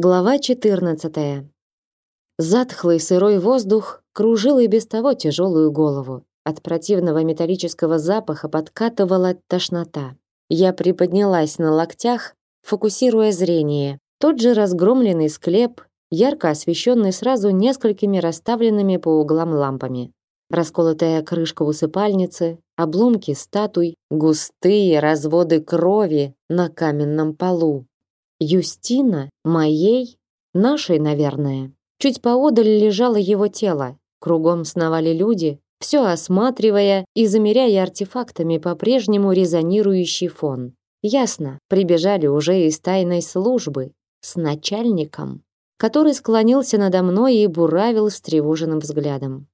Глава 14. Затхлый сырой воздух кружил и без того тяжелую голову. От противного металлического запаха подкатывала тошнота. Я приподнялась на локтях, фокусируя зрение. Тот же разгромленный склеп, ярко освещенный сразу несколькими расставленными по углам лампами. Расколотая крышка усыпальницы, обломки статуй, густые разводы крови на каменном полу. Юстина, моей, нашей, наверное. Чуть поодаль лежало его тело. Кругом сновали люди, все осматривая и замеряя артефактами по-прежнему резонирующий фон. Ясно, прибежали уже из тайной службы с начальником, который склонился надо мной и буравил встревоженным взглядом.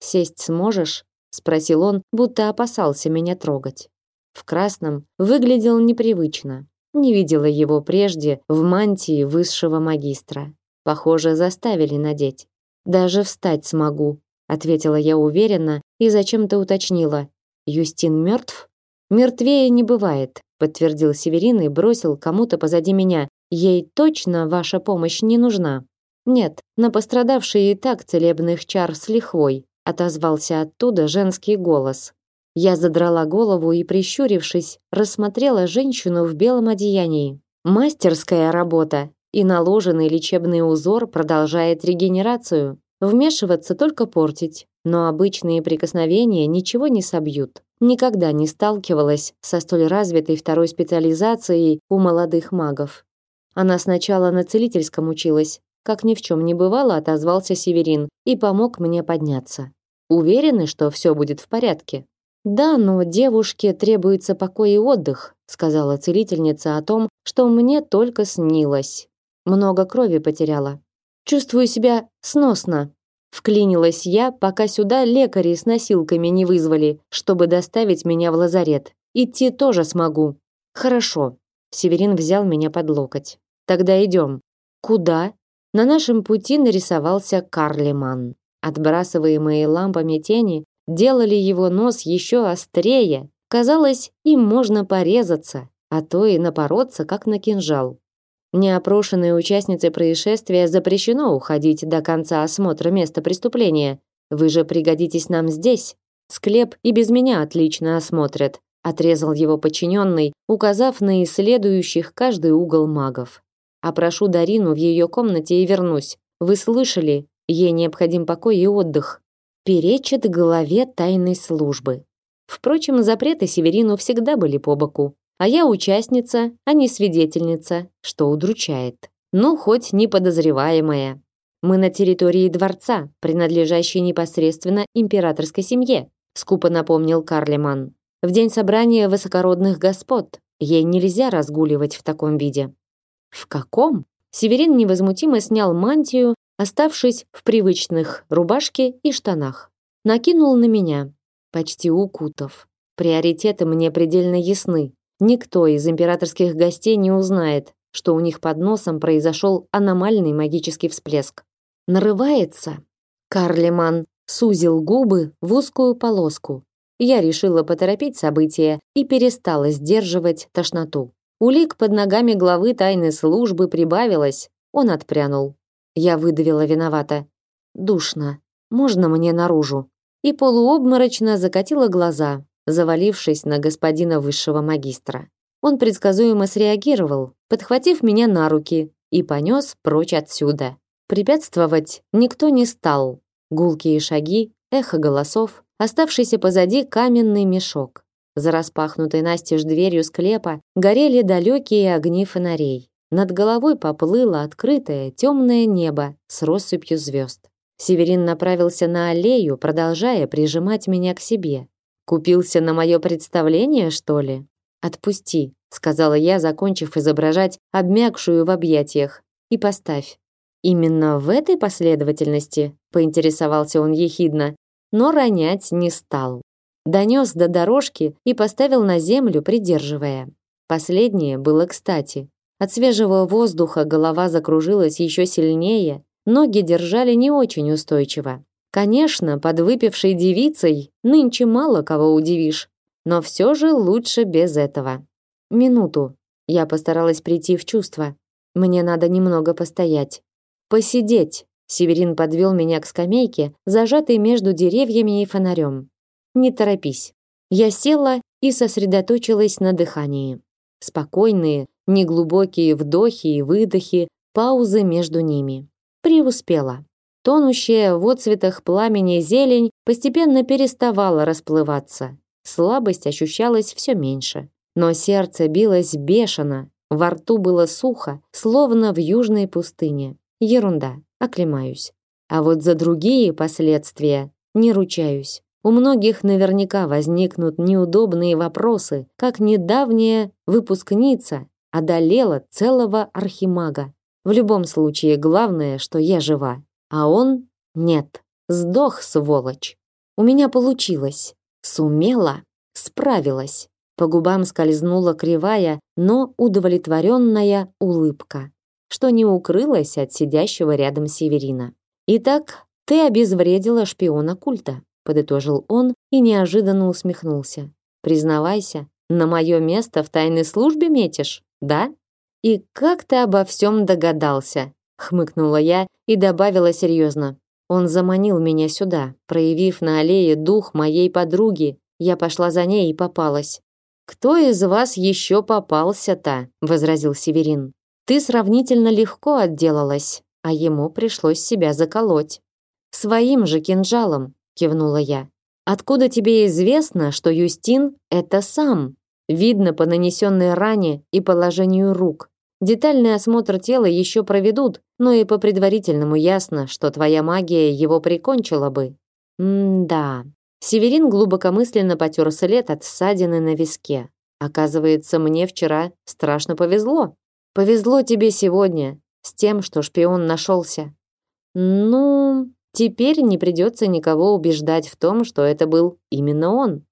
«Сесть сможешь?» — спросил он, будто опасался меня трогать. В красном выглядел непривычно. Не видела его прежде в мантии высшего магистра. Похоже, заставили надеть. Даже встать смогу, ответила я уверенно и зачем-то уточнила. Юстин мертв? Мертвее не бывает, подтвердил Северин и бросил кому-то позади меня. Ей точно ваша помощь не нужна. Нет, на пострадавшей и так целебных чар с лихвой, отозвался оттуда женский голос. Я задрала голову и, прищурившись, рассмотрела женщину в белом одеянии. Мастерская работа, и наложенный лечебный узор продолжает регенерацию. Вмешиваться только портить, но обычные прикосновения ничего не собьют. Никогда не сталкивалась со столь развитой второй специализацией у молодых магов. Она сначала на целительском училась, как ни в чем не бывало, отозвался Северин и помог мне подняться. Уверены, что все будет в порядке? Да, но девушке требуется покой и отдых, сказала целительница о том, что мне только снилось. Много крови потеряла. Чувствую себя сносно. Вклинилась я, пока сюда лекари с носилками не вызвали, чтобы доставить меня в лазарет. Идти тоже смогу. Хорошо. Северин взял меня под локоть. Тогда идем. Куда? На нашем пути нарисовался Карлеман. Отбрасываемые лампами тени делали его нос еще острее. Казалось, им можно порезаться, а то и напороться, как на кинжал. Неопрошенной участнице происшествия запрещено уходить до конца осмотра места преступления. Вы же пригодитесь нам здесь. Склеп и без меня отлично осмотрят, отрезал его подчиненный, указав на исследующих каждый угол магов. Опрошу Дарину в ее комнате и вернусь. Вы слышали? Ей необходим покой и отдых перечит главе тайной службы. Впрочем, запреты Северину всегда были по боку. А я участница, а не свидетельница, что удручает. Ну, хоть не подозреваемая. Мы на территории дворца, принадлежащей непосредственно императорской семье, скупо напомнил Карлеман. В день собрания высокородных господ ей нельзя разгуливать в таком виде. В каком? Северин невозмутимо снял мантию оставшись в привычных рубашке и штанах. Накинул на меня, почти укутав. Приоритеты мне предельно ясны. Никто из императорских гостей не узнает, что у них под носом произошел аномальный магический всплеск. Нарывается. Карлеман сузил губы в узкую полоску. Я решила поторопить события и перестала сдерживать тошноту. Улик под ногами главы тайной службы прибавилось. Он отпрянул. Я выдавила виновато. Душно. Можно мне наружу? И полуобморочно закатила глаза, завалившись на господина высшего магистра. Он предсказуемо среагировал, подхватив меня на руки и понес прочь отсюда. Препятствовать никто не стал. Гулкие шаги, эхо голосов, оставшийся позади каменный мешок. За распахнутой настежь дверью склепа горели далекие огни фонарей. Над головой поплыло открытое темное небо с россыпью звезд. Северин направился на аллею, продолжая прижимать меня к себе. Купился на мое представление, что ли? Отпусти, сказала я, закончив изображать обмякшую в объятиях. И поставь. Именно в этой последовательности, поинтересовался он ехидно, но ронять не стал. Донес до дорожки и поставил на землю, придерживая. Последнее было кстати. От свежего воздуха голова закружилась еще сильнее, ноги держали не очень устойчиво. Конечно, под выпившей девицей нынче мало кого удивишь, но все же лучше без этого. Минуту. Я постаралась прийти в чувство. Мне надо немного постоять. Посидеть. Северин подвел меня к скамейке, зажатой между деревьями и фонарем. Не торопись. Я села и сосредоточилась на дыхании. Спокойные, неглубокие вдохи и выдохи, паузы между ними. Преуспела. Тонущая в отцветах пламени зелень постепенно переставала расплываться. Слабость ощущалась все меньше. Но сердце билось бешено, во рту было сухо, словно в южной пустыне. Ерунда, оклемаюсь. А вот за другие последствия не ручаюсь. У многих наверняка возникнут неудобные вопросы, как недавняя выпускница одолела целого архимага. В любом случае, главное, что я жива, а он нет. Сдох, сволочь. У меня получилось. Сумела, справилась. По губам скользнула кривая, но удовлетворенная улыбка, что не укрылась от сидящего рядом Северина. Итак, ты обезвредила шпиона культа подытожил он и неожиданно усмехнулся. Признавайся, на мое место в тайной службе метишь, да? И как ты обо всем догадался? хмыкнула я и добавила серьезно. Он заманил меня сюда, проявив на аллее дух моей подруги. Я пошла за ней и попалась. Кто из вас еще попался-то? возразил Северин. Ты сравнительно легко отделалась, а ему пришлось себя заколоть своим же кинжалом кивнула я. Откуда тебе известно, что Юстин это сам? Видно по нанесенной ране и положению рук. Детальный осмотр тела еще проведут, но и по предварительному ясно, что твоя магия его прикончила бы. М-да. Северин глубокомысленно потер след от ссадины на виске. Оказывается, мне вчера страшно повезло. Повезло тебе сегодня с тем, что шпион нашелся. Ну, Теперь не придется никого убеждать в том, что это был именно он.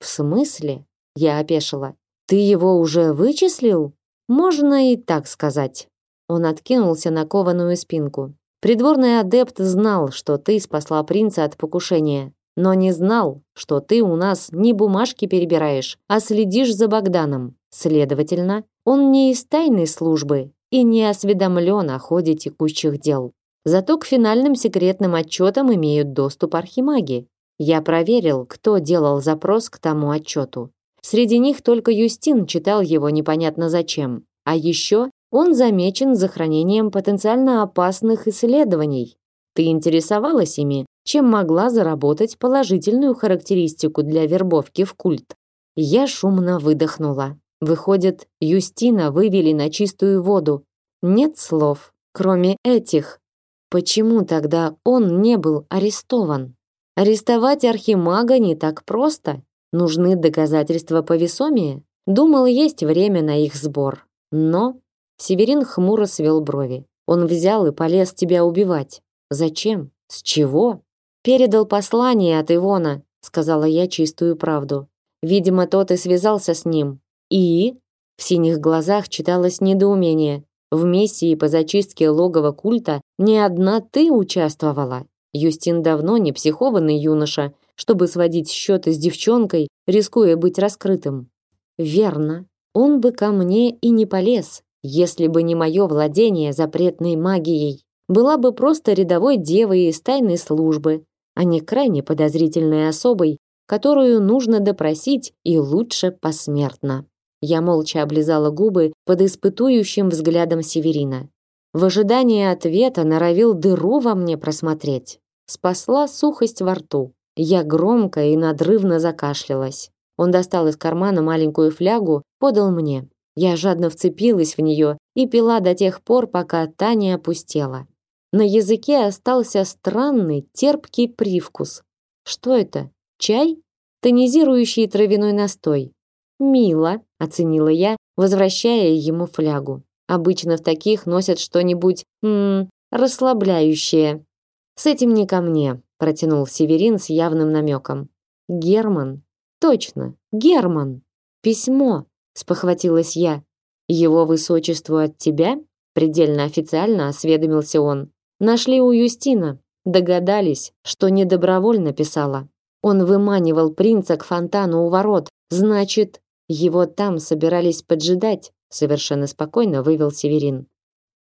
В смысле? Я опешила. Ты его уже вычислил? Можно и так сказать. Он откинулся на кованую спинку. Придворный адепт знал, что ты спасла принца от покушения, но не знал, что ты у нас не бумажки перебираешь, а следишь за Богданом. Следовательно, он не из тайной службы и не осведомлен о ходе текущих дел. Зато к финальным секретным отчетам имеют доступ архимаги. Я проверил, кто делал запрос к тому отчету. Среди них только Юстин читал его непонятно зачем. А еще он замечен за хранением потенциально опасных исследований. Ты интересовалась ими, чем могла заработать положительную характеристику для вербовки в культ. Я шумно выдохнула. Выходит, Юстина вывели на чистую воду. Нет слов, кроме этих. Почему тогда он не был арестован? Арестовать архимага не так просто. Нужны доказательства повесомее. Думал, есть время на их сбор. Но Северин хмуро свел брови. Он взял и полез тебя убивать. Зачем? С чего? Передал послание от Ивона, сказала я чистую правду. Видимо, тот и связался с ним. И в синих глазах читалось недоумение. В миссии по зачистке логова культа не одна ты участвовала. Юстин давно не психованный юноша, чтобы сводить счеты с девчонкой, рискуя быть раскрытым. Верно. Он бы ко мне и не полез, если бы не мое владение запретной магией. Была бы просто рядовой девой из тайной службы, а не крайне подозрительной особой, которую нужно допросить и лучше посмертно. Я молча облизала губы под испытующим взглядом Северина. В ожидании ответа норовил дыру во мне просмотреть. Спасла сухость во рту. Я громко и надрывно закашлялась. Он достал из кармана маленькую флягу, подал мне. Я жадно вцепилась в нее и пила до тех пор, пока та не опустела. На языке остался странный, терпкий привкус. Что это? Чай? Тонизирующий травяной настой. Мило, оценила я, возвращая ему флягу. Обычно в таких носят что-нибудь, расслабляющее. С этим не ко мне, протянул Северин с явным намеком. Герман. Точно, Герман. Письмо, спохватилась я. Его высочеству от тебя? предельно официально осведомился он. Нашли у Юстина, догадались, что не добровольно писала. Он выманивал принца к фонтану у ворот. Значит, его там собирались поджидать, совершенно спокойно вывел Северин.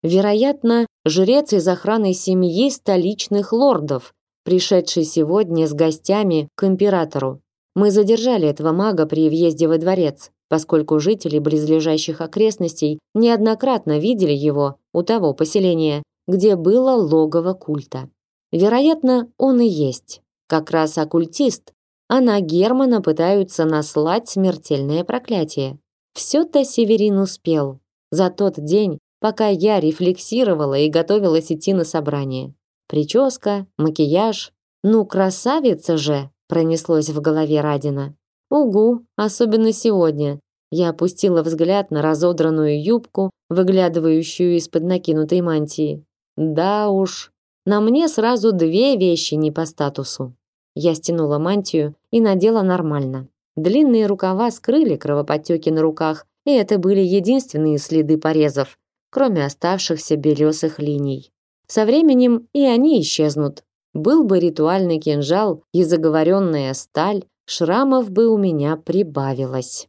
Вероятно, жрец из охраны семьи столичных лордов, пришедший сегодня с гостями к императору. Мы задержали этого мага при въезде во дворец, поскольку жители близлежащих окрестностей неоднократно видели его у того поселения, где было логово культа. Вероятно, он и есть. Как раз оккультист, а на Германа пытаются наслать смертельное проклятие. Все-то Северин успел. За тот день, пока я рефлексировала и готовилась идти на собрание. Прическа, макияж. Ну, красавица же, пронеслось в голове Радина. Угу, особенно сегодня. Я опустила взгляд на разодранную юбку, выглядывающую из-под накинутой мантии. Да уж, на мне сразу две вещи не по статусу. Я стянула мантию и надела нормально. Длинные рукава скрыли кровоподтеки на руках, и это были единственные следы порезов, кроме оставшихся белесых линий. Со временем и они исчезнут. Был бы ритуальный кинжал и заговоренная сталь, шрамов бы у меня прибавилось.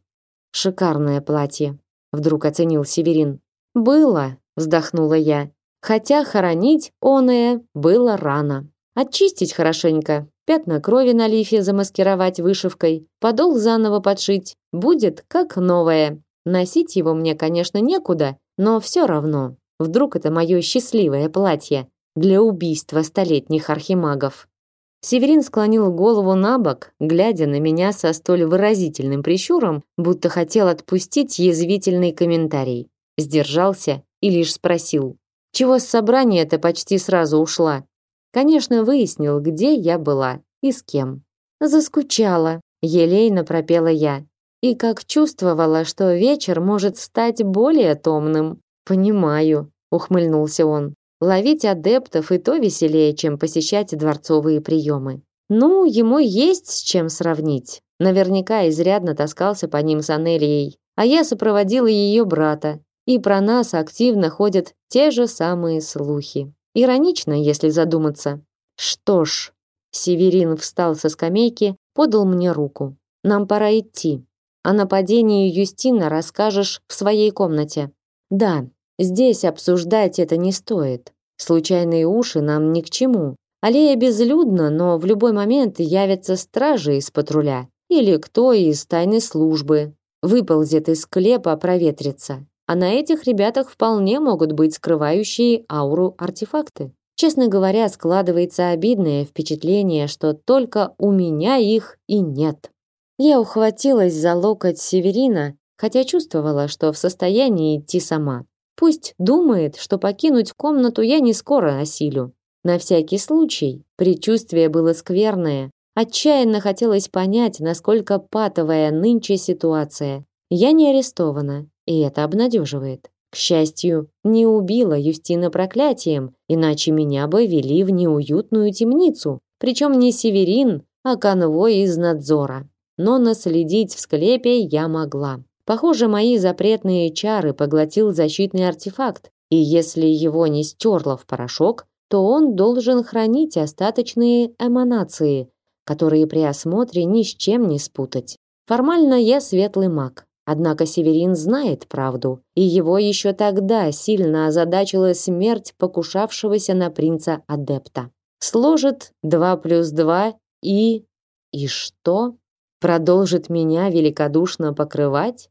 Шикарное платье, вдруг оценил Северин. Было, вздохнула я. Хотя хоронить оное было рано. Очистить хорошенько, пятна крови на лифе замаскировать вышивкой, подол заново подшить, будет как новое. Носить его мне, конечно, некуда, но все равно. Вдруг это мое счастливое платье для убийства столетних архимагов. Северин склонил голову на бок, глядя на меня со столь выразительным прищуром, будто хотел отпустить язвительный комментарий. Сдержался и лишь спросил: "Чего с собрания-то почти сразу ушла?" Конечно, выяснил, где я была и с кем. Заскучала, елейно пропела я. И как чувствовала, что вечер может стать более томным. Понимаю, ухмыльнулся он. Ловить адептов и то веселее, чем посещать дворцовые приемы. Ну, ему есть с чем сравнить. Наверняка изрядно таскался по ним с Анелией, а я сопроводила ее брата, и про нас активно ходят те же самые слухи. Иронично, если задуматься. Что ж, Северин встал со скамейки, подал мне руку. Нам пора идти. О нападении Юстина расскажешь в своей комнате. Да, здесь обсуждать это не стоит. Случайные уши нам ни к чему. Аллея безлюдна, но в любой момент явятся стражи из патруля или кто из тайной службы. Выползет из склепа проветриться. А на этих ребятах вполне могут быть скрывающие ауру артефакты. Честно говоря, складывается обидное впечатление, что только у меня их и нет. Я ухватилась за локоть Северина, хотя чувствовала, что в состоянии идти сама. Пусть думает, что покинуть комнату я не скоро осилю. На всякий случай, предчувствие было скверное. Отчаянно хотелось понять, насколько патовая нынче ситуация. Я не арестована, и это обнадеживает. К счастью, не убила Юстина проклятием, иначе меня бы вели в неуютную темницу, причем не Северин, а конвой из надзора но наследить в склепе я могла. Похоже, мои запретные чары поглотил защитный артефакт, и если его не стерло в порошок, то он должен хранить остаточные эманации, которые при осмотре ни с чем не спутать. Формально я светлый маг, однако Северин знает правду, и его еще тогда сильно озадачила смерть покушавшегося на принца адепта. Сложит два плюс два и... И что? продолжит меня великодушно покрывать?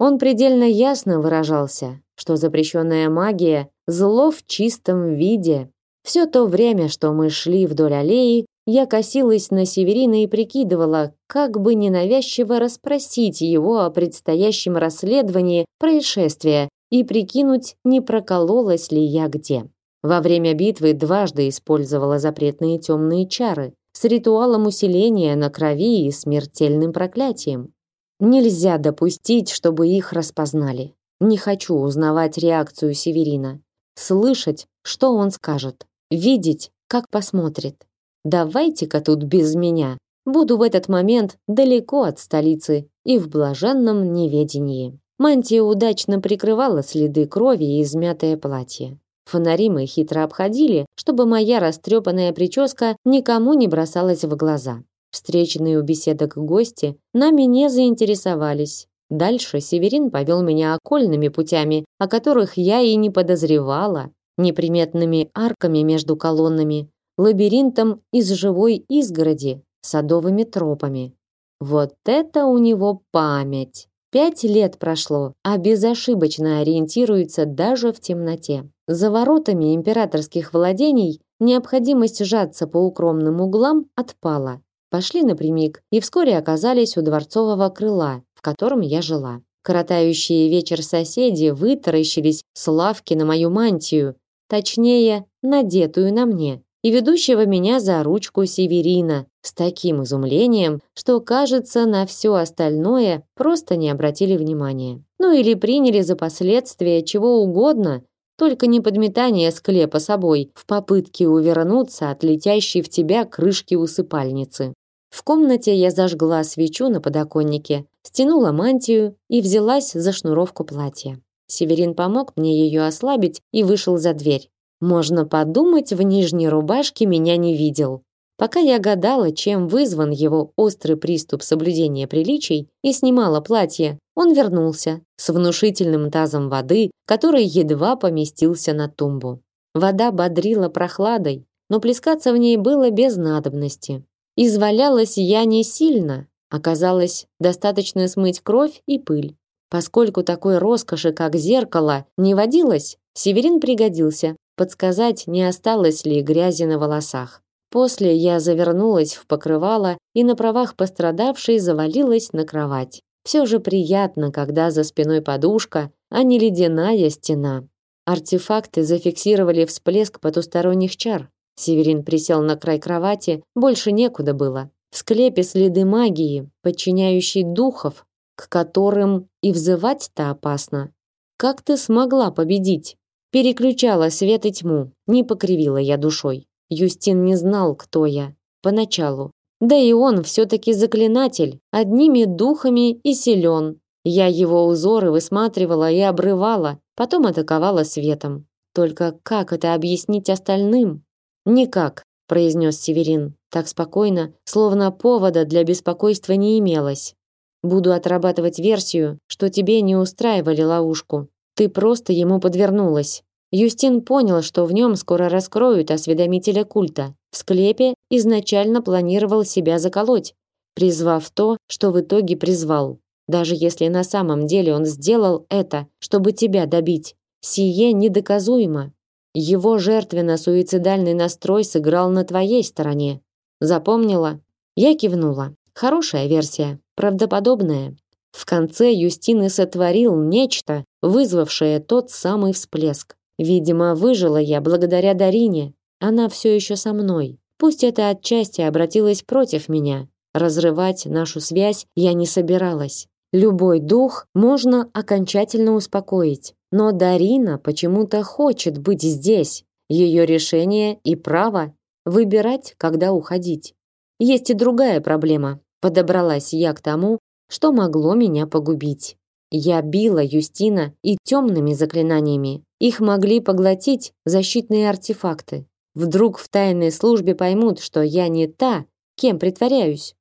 Он предельно ясно выражался, что запрещенная магия зло в чистом виде. Все то время, что мы шли вдоль аллеи, я косилась на Северина и прикидывала, как бы ненавязчиво расспросить его о предстоящем расследовании происшествия и прикинуть, не прокололась ли я где. Во время битвы дважды использовала запретные темные чары с ритуалом усиления на крови и смертельным проклятием. Нельзя допустить, чтобы их распознали. Не хочу узнавать реакцию Северина, слышать, что он скажет, видеть, как посмотрит. Давайте-ка тут без меня. Буду в этот момент далеко от столицы и в блаженном неведении. Мантия удачно прикрывала следы крови и измятое платье. Фонари мы хитро обходили, чтобы моя растрепанная прическа никому не бросалась в глаза. Встреченные у беседок гости нами не заинтересовались. Дальше Северин повел меня окольными путями, о которых я и не подозревала, неприметными арками между колоннами, лабиринтом из живой изгороди, садовыми тропами. Вот это у него память! Пять лет прошло, а безошибочно ориентируется даже в темноте. За воротами императорских владений необходимость сжаться по укромным углам отпала. Пошли напрямик и вскоре оказались у дворцового крыла, в котором я жила. Коротающие вечер соседи вытаращились с лавки на мою мантию, точнее, надетую на мне, и ведущего меня за ручку Северина с таким изумлением, что, кажется, на все остальное просто не обратили внимания. Ну или приняли за последствия чего угодно, только не подметание склепа собой в попытке увернуться от летящей в тебя крышки усыпальницы. В комнате я зажгла свечу на подоконнике, стянула мантию и взялась за шнуровку платья. Северин помог мне ее ослабить и вышел за дверь. Можно подумать, в нижней рубашке меня не видел. Пока я гадала, чем вызван его острый приступ соблюдения приличий, и снимала платье, он вернулся с внушительным тазом воды, который едва поместился на тумбу. Вода бодрила прохладой, но плескаться в ней было без надобности. Извалялась я не сильно, оказалось, достаточно смыть кровь и пыль. Поскольку такой роскоши, как зеркало, не водилось, Северин пригодился, подсказать, не осталось ли грязи на волосах. После я завернулась в покрывало и на правах пострадавшей завалилась на кровать. Все же приятно, когда за спиной подушка, а не ледяная стена. Артефакты зафиксировали всплеск потусторонних чар. Северин присел на край кровати, больше некуда было. В склепе следы магии, подчиняющей духов, к которым и взывать-то опасно. Как ты смогла победить? Переключала свет и тьму, не покривила я душой. Юстин не знал, кто я. Поначалу. Да и он все-таки заклинатель, одними духами и силен. Я его узоры высматривала и обрывала, потом атаковала светом. Только как это объяснить остальным? Никак, произнес Северин, так спокойно, словно повода для беспокойства не имелось. Буду отрабатывать версию, что тебе не устраивали ловушку. Ты просто ему подвернулась. Юстин понял, что в нем скоро раскроют осведомителя культа. В склепе изначально планировал себя заколоть, призвав то, что в итоге призвал. Даже если на самом деле он сделал это, чтобы тебя добить, сие недоказуемо. Его жертвенно-суицидальный настрой сыграл на твоей стороне. Запомнила? Я кивнула. Хорошая версия, правдоподобная. В конце Юстин сотворил нечто, вызвавшее тот самый всплеск. Видимо, выжила я благодаря Дарине. Она все еще со мной. Пусть это отчасти обратилось против меня. Разрывать нашу связь я не собиралась. Любой дух можно окончательно успокоить. Но Дарина почему-то хочет быть здесь. Ее решение и право выбирать, когда уходить. Есть и другая проблема. Подобралась я к тому, что могло меня погубить. Я била Юстина и темными заклинаниями. Их могли поглотить защитные артефакты. Вдруг в тайной службе поймут, что я не та, кем притворяюсь.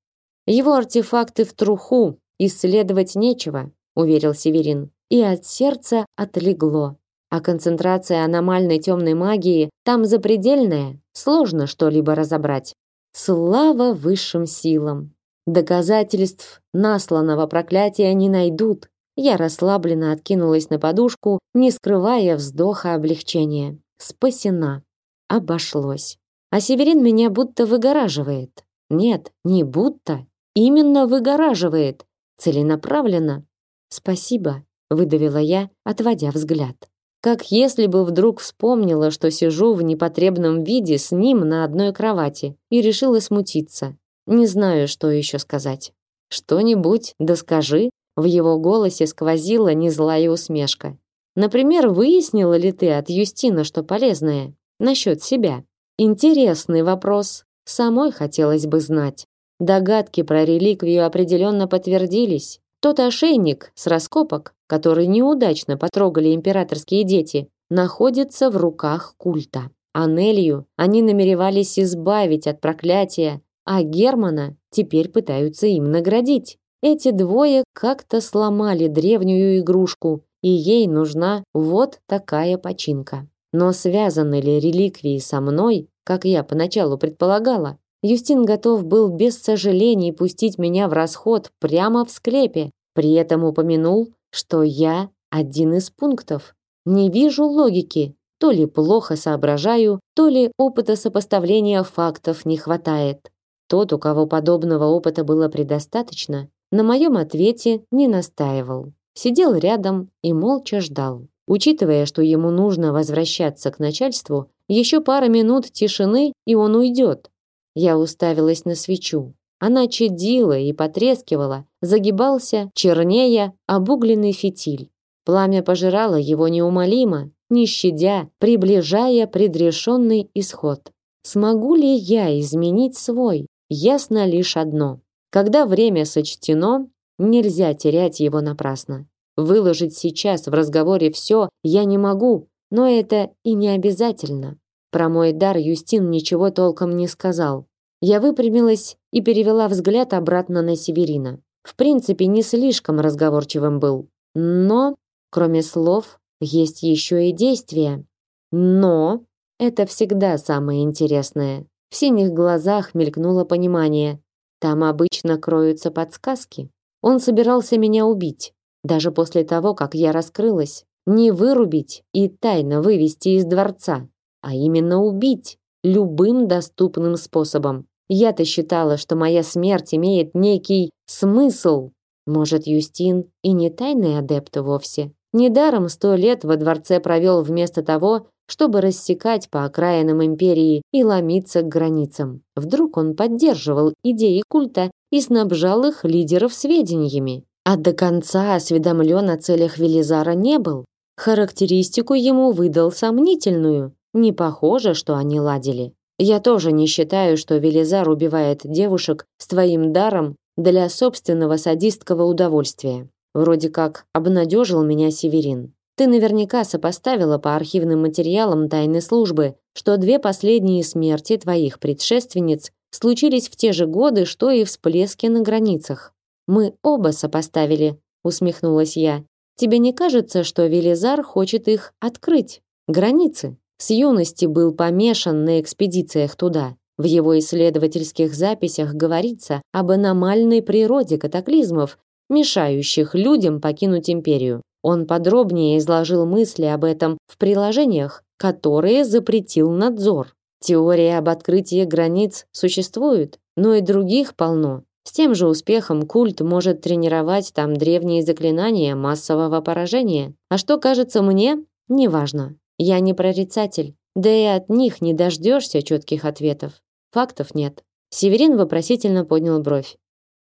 Его артефакты в труху, исследовать нечего, уверил Северин. И от сердца отлегло. А концентрация аномальной темной магии там запредельная, сложно что-либо разобрать. Слава высшим силам. Доказательств насланного проклятия не найдут. Я расслабленно откинулась на подушку, не скрывая вздоха облегчения. Спасена. Обошлось. А Северин меня будто выгораживает. Нет, не будто. Именно выгораживает. Целенаправленно. Спасибо, выдавила я, отводя взгляд. Как если бы вдруг вспомнила, что сижу в непотребном виде с ним на одной кровати и решила смутиться. Не знаю, что еще сказать. Что-нибудь, да скажи. В его голосе сквозила незлая усмешка. Например, выяснила ли ты от Юстина что полезное насчет себя? Интересный вопрос. Самой хотелось бы знать. Догадки про реликвию определенно подтвердились. Тот ошейник с раскопок, который неудачно потрогали императорские дети, находится в руках культа. Анелию они намеревались избавить от проклятия, а Германа теперь пытаются им наградить. эти двое как-то сломали древнюю игрушку, и ей нужна вот такая починка. Но связаны ли реликвии со мной, как я поначалу предполагала? Юстин готов был без сожалений пустить меня в расход прямо в склепе, при этом упомянул, что я один из пунктов. Не вижу логики, то ли плохо соображаю, то ли опыта сопоставления фактов не хватает. Тот, у кого подобного опыта было предостаточно, на моем ответе не настаивал. Сидел рядом и молча ждал. Учитывая, что ему нужно возвращаться к начальству, еще пара минут тишины, и он уйдет. Я уставилась на свечу. Она чадила и потрескивала, загибался, чернея, обугленный фитиль. Пламя пожирало его неумолимо, не щадя, приближая предрешенный исход. Смогу ли я изменить свой? Ясно лишь одно. Когда время сочтено, нельзя терять его напрасно. Выложить сейчас в разговоре все я не могу, но это и не обязательно. Про мой дар Юстин ничего толком не сказал. Я выпрямилась и перевела взгляд обратно на Северина. В принципе, не слишком разговорчивым был. Но, кроме слов, есть еще и действия. Но это всегда самое интересное. В синих глазах мелькнуло понимание. Там обычно кроются подсказки. Он собирался меня убить, даже после того, как я раскрылась. Не вырубить и тайно вывести из дворца, а именно убить любым доступным способом. Я-то считала, что моя смерть имеет некий смысл. Может, Юстин и не тайный адепт вовсе. Недаром сто лет во дворце провел вместо того, чтобы рассекать по окраинам империи и ломиться к границам. Вдруг он поддерживал идеи культа и снабжал их лидеров сведениями, а до конца осведомлен о целях Велизара не был. Характеристику ему выдал сомнительную. Не похоже, что они ладили. Я тоже не считаю, что Велизар убивает девушек с твоим даром для собственного садистского удовольствия. Вроде как обнадежил меня Северин. Ты наверняка сопоставила по архивным материалам тайной службы, что две последние смерти твоих предшественниц случились в те же годы, что и всплески на границах. Мы оба сопоставили, усмехнулась я. Тебе не кажется, что Велизар хочет их открыть? Границы. С юности был помешан на экспедициях туда. В его исследовательских записях говорится об аномальной природе катаклизмов, мешающих людям покинуть империю. Он подробнее изложил мысли об этом в приложениях, которые запретил надзор. Теория об открытии границ существует, но и других полно. С тем же успехом культ может тренировать там древние заклинания массового поражения. А что кажется мне, неважно. Я не прорицатель, да и от них не дождешься четких ответов. Фактов нет. Северин вопросительно поднял бровь.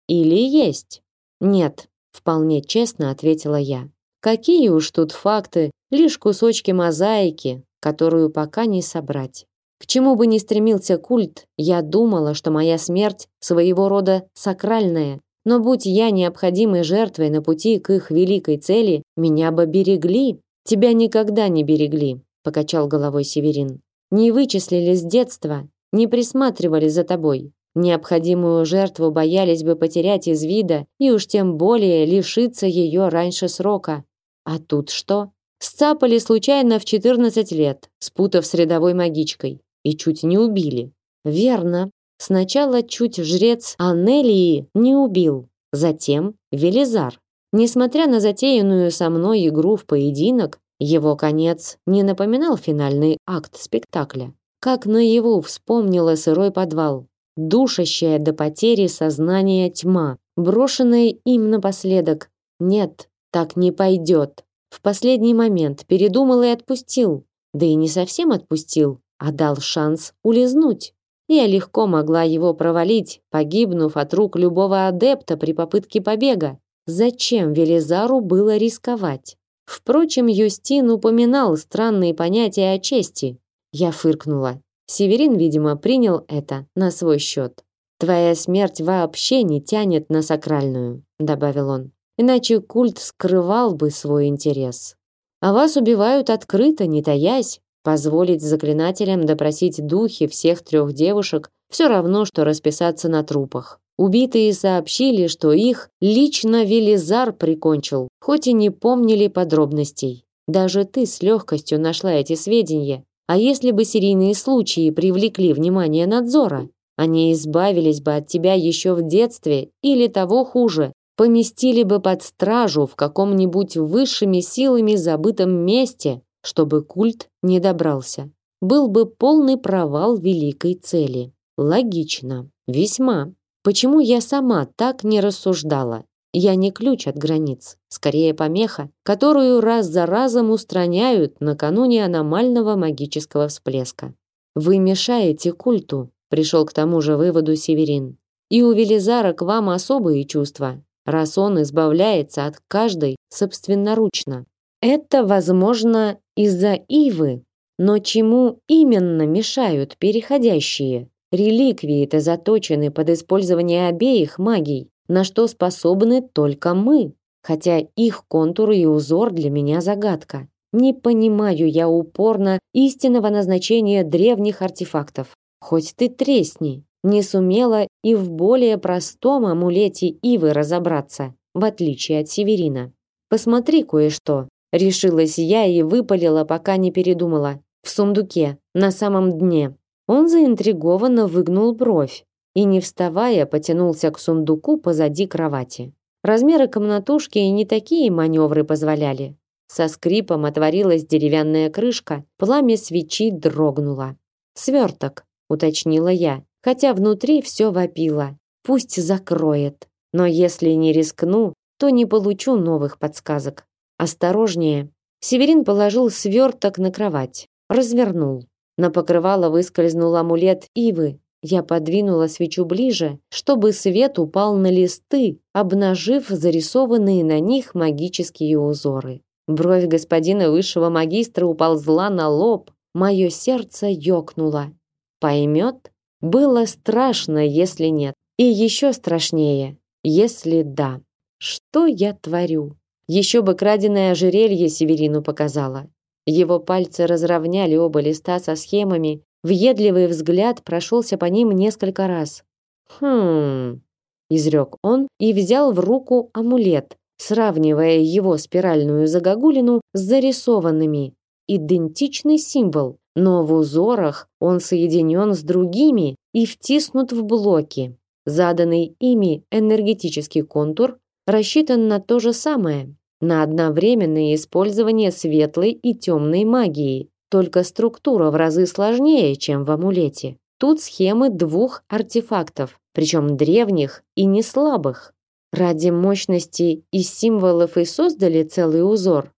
Или есть? Нет, вполне честно ответила я. Какие уж тут факты, лишь кусочки мозаики, которую пока не собрать. К чему бы ни стремился культ, я думала, что моя смерть своего рода сакральная. Но будь я необходимой жертвой на пути к их великой цели, меня бы берегли. Тебя никогда не берегли, покачал головой Северин. Не вычислили с детства, не присматривали за тобой. Необходимую жертву боялись бы потерять из вида и уж тем более лишиться ее раньше срока. А тут что? Сцапали случайно в 14 лет, спутав с рядовой магичкой, и чуть не убили. Верно. Сначала чуть жрец Анелии не убил, затем Велизар. Несмотря на затеянную со мной игру в поединок, его конец не напоминал финальный акт спектакля. Как наяву вспомнила сырой подвал, душащая до потери сознания тьма, брошенная им напоследок. Нет, так не пойдет. В последний момент передумал и отпустил. Да и не совсем отпустил, а дал шанс улизнуть. Я легко могла его провалить, погибнув от рук любого адепта при попытке побега. Зачем Велизару было рисковать? Впрочем, Юстин упоминал странные понятия о чести. Я фыркнула. Северин, видимо, принял это на свой счет. Твоя смерть вообще не тянет на сакральную, добавил он. Иначе культ скрывал бы свой интерес. А вас убивают открыто, не таясь. Позволить заклинателям допросить духи всех трех девушек все равно, что расписаться на трупах. Убитые сообщили, что их лично Велизар прикончил, хоть и не помнили подробностей. Даже ты с легкостью нашла эти сведения. А если бы серийные случаи привлекли внимание надзора, они избавились бы от тебя еще в детстве или того хуже, поместили бы под стражу в каком-нибудь высшими силами забытом месте, чтобы культ не добрался. Был бы полный провал великой цели. Логично. Весьма. Почему я сама так не рассуждала? Я не ключ от границ, скорее помеха, которую раз за разом устраняют накануне аномального магического всплеска. Вы мешаете культу, пришел к тому же выводу Северин. И у Велизара к вам особые чувства, раз он избавляется от каждой собственноручно. Это, возможно, из-за Ивы, но чему именно мешают переходящие? Реликвии-то заточены под использование обеих магий, на что способны только мы, хотя их контур и узор для меня загадка. Не понимаю я упорно истинного назначения древних артефактов. Хоть ты тресни, не сумела и в более простом амулете Ивы разобраться, в отличие от Северина. Посмотри кое-что. Решилась я и выпалила, пока не передумала. В сундуке, на самом дне. Он заинтригованно выгнул бровь и, не вставая, потянулся к сундуку позади кровати. Размеры комнатушки и не такие маневры позволяли. Со скрипом отворилась деревянная крышка, пламя свечи дрогнуло. «Сверток», — уточнила я, хотя внутри все вопило. «Пусть закроет. Но если не рискну, то не получу новых подсказок. Осторожнее». Северин положил сверток на кровать, развернул. На покрывало выскользнул амулет ивы. Я подвинула свечу ближе, чтобы свет упал на листы, обнажив зарисованные на них магические узоры. Бровь господина высшего магистра уползла на лоб, мое сердце ёкнуло. Поймет? Было страшно, если нет. И еще страшнее, если да. Что я творю? Еще бы краденое ожерелье Северину показала. Его пальцы разровняли оба листа со схемами, въедливый взгляд прошелся по ним несколько раз. «Хм...» – изрек он и взял в руку амулет, сравнивая его спиральную загогулину с зарисованными. Идентичный символ, но в узорах он соединен с другими и втиснут в блоки. Заданный ими энергетический контур рассчитан на то же самое на одновременное использование светлой и темной магии. Только структура в разы сложнее, чем в амулете. Тут схемы двух артефактов, причем древних и не слабых. Ради мощности и символов и создали целый узор?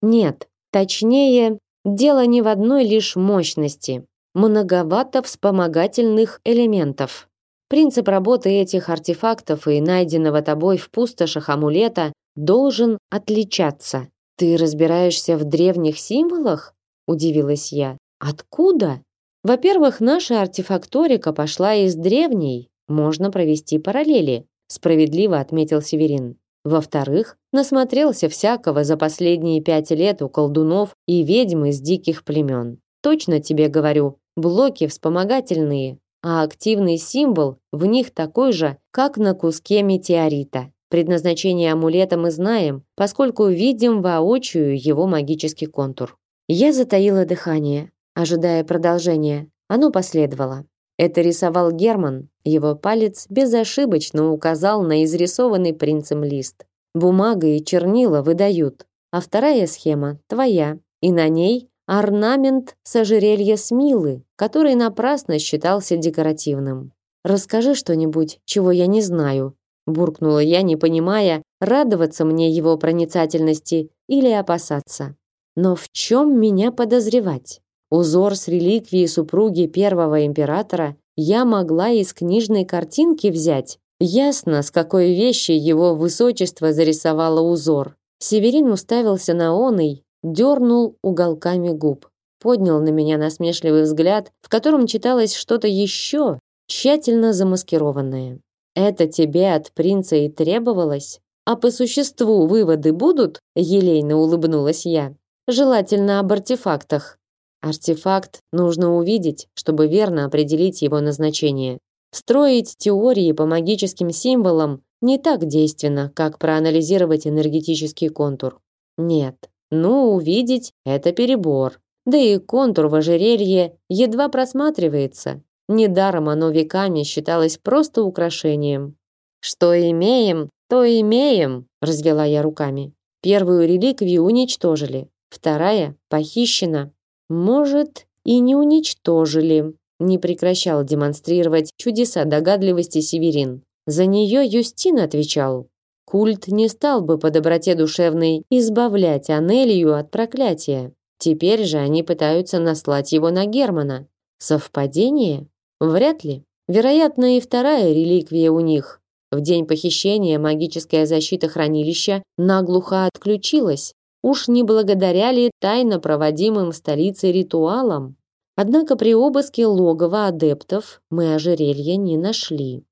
Нет, точнее, дело не в одной лишь мощности. Многовато вспомогательных элементов. Принцип работы этих артефактов и найденного тобой в пустошах амулета должен отличаться. Ты разбираешься в древних символах? удивилась я. Откуда? Во-первых, наша артефакторика пошла из древней, можно провести параллели, справедливо отметил Северин. Во-вторых, насмотрелся всякого за последние пять лет у колдунов и ведьм из диких племен. Точно тебе говорю, блоки вспомогательные, а активный символ в них такой же, как на куске метеорита. Предназначение амулета мы знаем, поскольку видим воочию его магический контур. Я затаила дыхание, ожидая продолжения. Оно последовало. Это рисовал Герман. Его палец безошибочно указал на изрисованный принцем лист. Бумага и чернила выдают. А вторая схема твоя, и на ней орнамент с ожерелья Смилы, который напрасно считался декоративным. Расскажи что-нибудь, чего я не знаю, буркнула я, не понимая, радоваться мне его проницательности или опасаться. Но в чем меня подозревать? Узор с реликвией супруги первого императора я могла из книжной картинки взять. Ясно, с какой вещи его высочество зарисовало узор. Северин уставился на оный, дернул уголками губ, поднял на меня насмешливый взгляд, в котором читалось что-то еще, тщательно замаскированное. Это тебе от принца и требовалось? А по существу выводы будут? Елейно улыбнулась я. Желательно об артефактах. Артефакт нужно увидеть, чтобы верно определить его назначение. Строить теории по магическим символам не так действенно, как проанализировать энергетический контур. Нет, ну увидеть это перебор. Да и контур в ожерелье едва просматривается. Недаром оно веками считалось просто украшением. Что имеем, то имеем, развела я руками. Первую реликвию уничтожили, вторая похищена. Может, и не уничтожили. Не прекращал демонстрировать чудеса догадливости Северин. За нее Юстин отвечал. Культ не стал бы по доброте душевной избавлять Анелию от проклятия. Теперь же они пытаются наслать его на Германа. Совпадение? Вряд ли. Вероятно, и вторая реликвия у них. В день похищения магическая защита хранилища наглухо отключилась. Уж не благодаря ли тайно проводимым столицей ритуалам? Однако при обыске логова адептов мы ожерелья не нашли.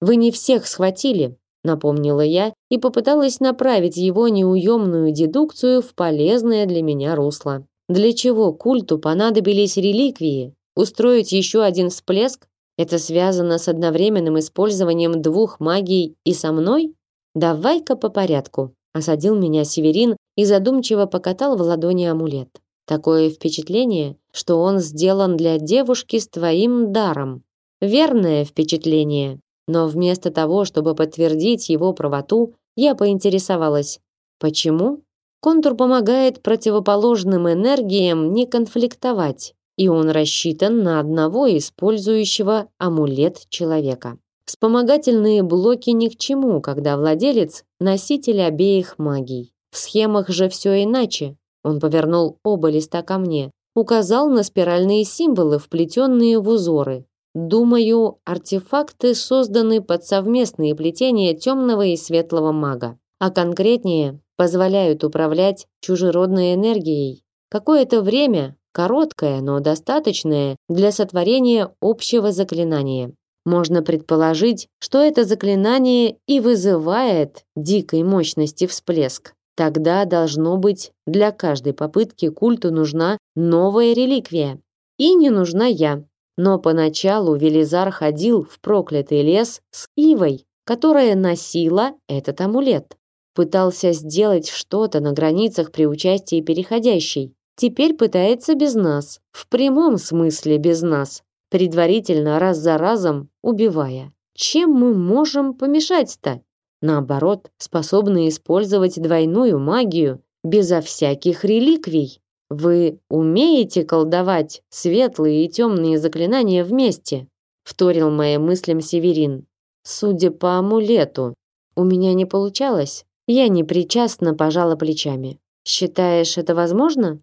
Вы не всех схватили, напомнила я и попыталась направить его неуемную дедукцию в полезное для меня русло. Для чего культу понадобились реликвии? Устроить еще один всплеск? Это связано с одновременным использованием двух магий и со мной? Давай-ка по порядку, осадил меня Северин и задумчиво покатал в ладони амулет. Такое впечатление, что он сделан для девушки с твоим даром. Верное впечатление. Но вместо того, чтобы подтвердить его правоту, я поинтересовалась: "Почему?" Контур помогает противоположным энергиям не конфликтовать, и он рассчитан на одного использующего амулет человека. Вспомогательные блоки ни к чему, когда владелец носитель обеих магий. В схемах же все иначе. Он повернул оба листа ко мне, указал на спиральные символы, вплетенные в узоры. Думаю, артефакты созданы под совместные плетения темного и светлого мага, а конкретнее позволяют управлять чужеродной энергией. Какое-то время, короткое, но достаточное для сотворения общего заклинания. Можно предположить, что это заклинание и вызывает дикой мощности всплеск. Тогда должно быть для каждой попытки культу нужна новая реликвия. И не нужна я, но поначалу Велизар ходил в проклятый лес с Ивой, которая носила этот амулет. Пытался сделать что-то на границах при участии переходящей. Теперь пытается без нас, в прямом смысле без нас, предварительно раз за разом убивая. Чем мы можем помешать-то? Наоборот, способны использовать двойную магию безо всяких реликвий. Вы умеете колдовать светлые и темные заклинания вместе? Вторил моим мыслям Северин. Судя по амулету, у меня не получалось. Я не причастна, пожала плечами. Считаешь это возможно?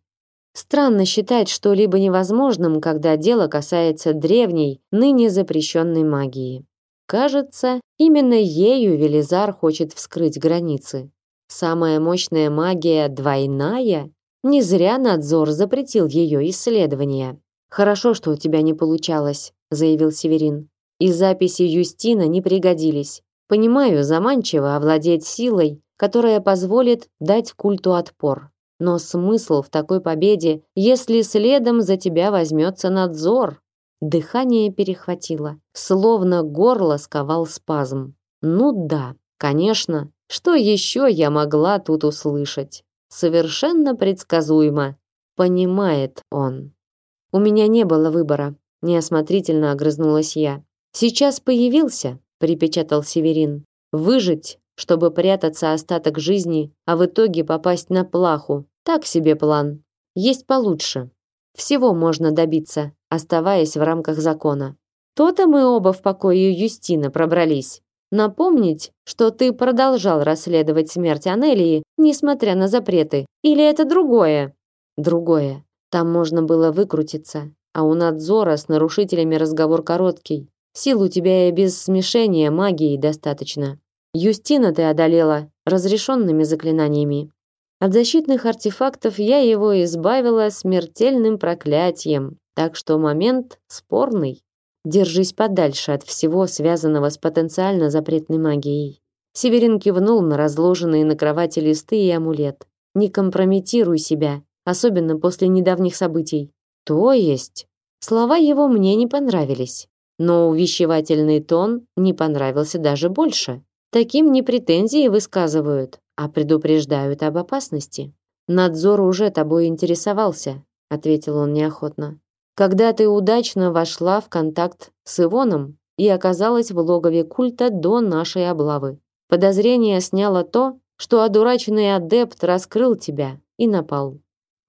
Странно считать что-либо невозможным, когда дело касается древней, ныне запрещенной магии. Кажется, именно ею Велизар хочет вскрыть границы. Самая мощная магия двойная не зря надзор запретил ее исследование. Хорошо, что у тебя не получалось, заявил Северин. И записи Юстина не пригодились. Понимаю, заманчиво овладеть силой, которая позволит дать культу отпор. Но смысл в такой победе, если следом за тебя возьмется надзор? Дыхание перехватило, словно горло сковал спазм. Ну да, конечно, что еще я могла тут услышать? Совершенно предсказуемо. Понимает он. У меня не было выбора. Неосмотрительно огрызнулась я. Сейчас появился, припечатал Северин. Выжить, чтобы прятаться остаток жизни, а в итоге попасть на плаху. Так себе план. Есть получше. Всего можно добиться, оставаясь в рамках закона. То-то мы оба в покое Юстина пробрались. Напомнить, что ты продолжал расследовать смерть Анелии, несмотря на запреты, или это другое? Другое. Там можно было выкрутиться, а у надзора с нарушителями разговор короткий. Сил у тебя и без смешения магии достаточно. Юстина ты одолела разрешенными заклинаниями. От защитных артефактов я его избавила смертельным проклятием, так что момент спорный. Держись подальше от всего, связанного с потенциально запретной магией. Северин кивнул на разложенные на кровати листы и амулет. Не компрометируй себя, особенно после недавних событий. То есть, слова его мне не понравились. но увещевательный тон не понравился даже больше. Таким не претензии высказывают, а предупреждают об опасности. Надзор уже тобой интересовался, ответил он неохотно. Когда ты удачно вошла в контакт с Ивоном и оказалась в логове культа до нашей облавы. Подозрение сняло то, что одураченный адепт раскрыл тебя и напал.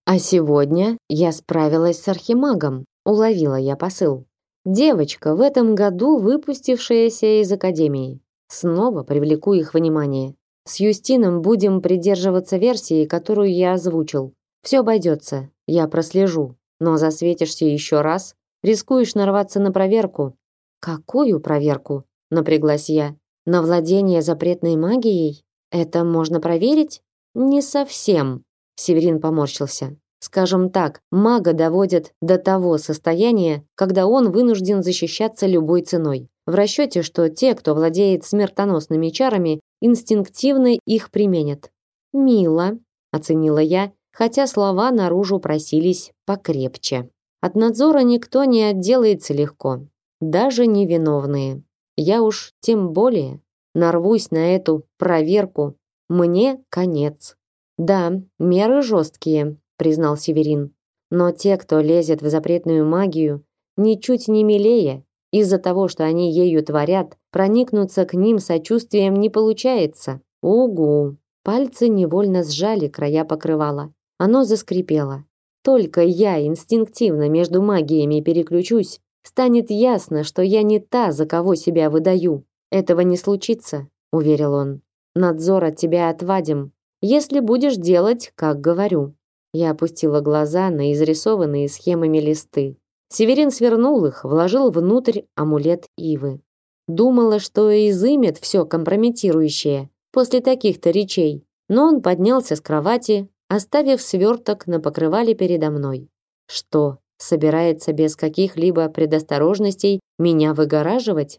А сегодня я справилась с архимагом, уловила я посыл. Девочка, в этом году выпустившаяся из академии. Снова привлеку их внимание. С Юстином будем придерживаться версии, которую я озвучил. Все обойдется, я прослежу. Но засветишься еще раз, рискуешь нарваться на проверку. Какую проверку? Напряглась я. На владение запретной магией? Это можно проверить? Не совсем. Северин поморщился. Скажем так, мага доводят до того состояния, когда он вынужден защищаться любой ценой. В расчете, что те, кто владеет смертоносными чарами, инстинктивно их применят. «Мило», — оценила я, хотя слова наружу просились покрепче. От надзора никто не отделается легко, даже невиновные. Я уж тем более нарвусь на эту проверку. Мне конец. Да, меры жесткие, признал Северин. Но те, кто лезет в запретную магию, ничуть не милее. Из-за того, что они ею творят, проникнуться к ним сочувствием не получается. Угу. Пальцы невольно сжали края покрывала. Оно заскрипело. Только я инстинктивно между магиями переключусь, станет ясно, что я не та, за кого себя выдаю. Этого не случится, уверил он. Надзор от тебя отвадим, если будешь делать, как говорю. Я опустила глаза на изрисованные схемами листы. Северин свернул их, вложил внутрь амулет Ивы. Думала, что изымет все компрометирующее после таких-то речей, но он поднялся с кровати, оставив сверток на покрывале передо мной. Что, собирается без каких-либо предосторожностей меня выгораживать?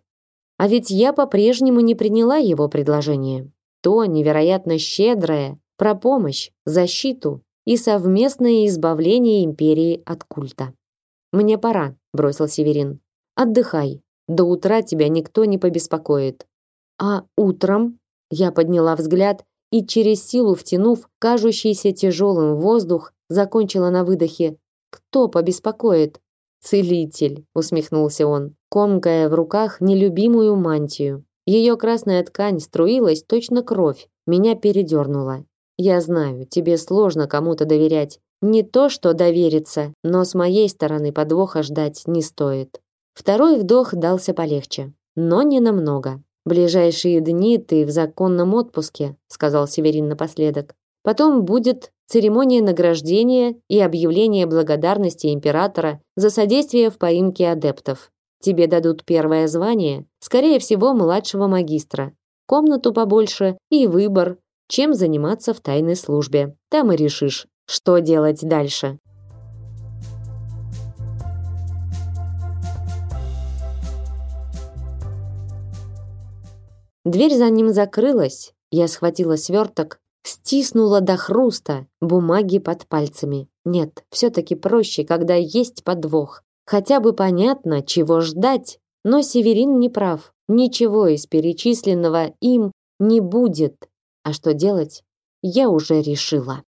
А ведь я по-прежнему не приняла его предложение. То невероятно щедрое про помощь, защиту, и совместное избавление империи от культа. Мне пора, бросил Северин. Отдыхай. До утра тебя никто не побеспокоит. А утром я подняла взгляд и через силу втянув кажущийся тяжелым воздух, закончила на выдохе: "Кто побеспокоит?" "Целитель", усмехнулся он, комкая в руках нелюбимую мантию. Ее красная ткань струилась точно кровь, меня передернуло. Я знаю, тебе сложно кому-то доверять. Не то, что довериться, но с моей стороны подвоха ждать не стоит. Второй вдох дался полегче, но не намного. Ближайшие дни ты в законном отпуске, сказал Северин напоследок. Потом будет церемония награждения и объявление благодарности императора за содействие в поимке адептов. Тебе дадут первое звание, скорее всего, младшего магистра. Комнату побольше и выбор, чем заниматься в тайной службе. Там и решишь, что делать дальше. Дверь за ним закрылась. Я схватила сверток, стиснула до хруста бумаги под пальцами. Нет, все-таки проще, когда есть подвох. Хотя бы понятно, чего ждать. Но Северин не прав. Ничего из перечисленного им не будет. А что делать, я уже решила.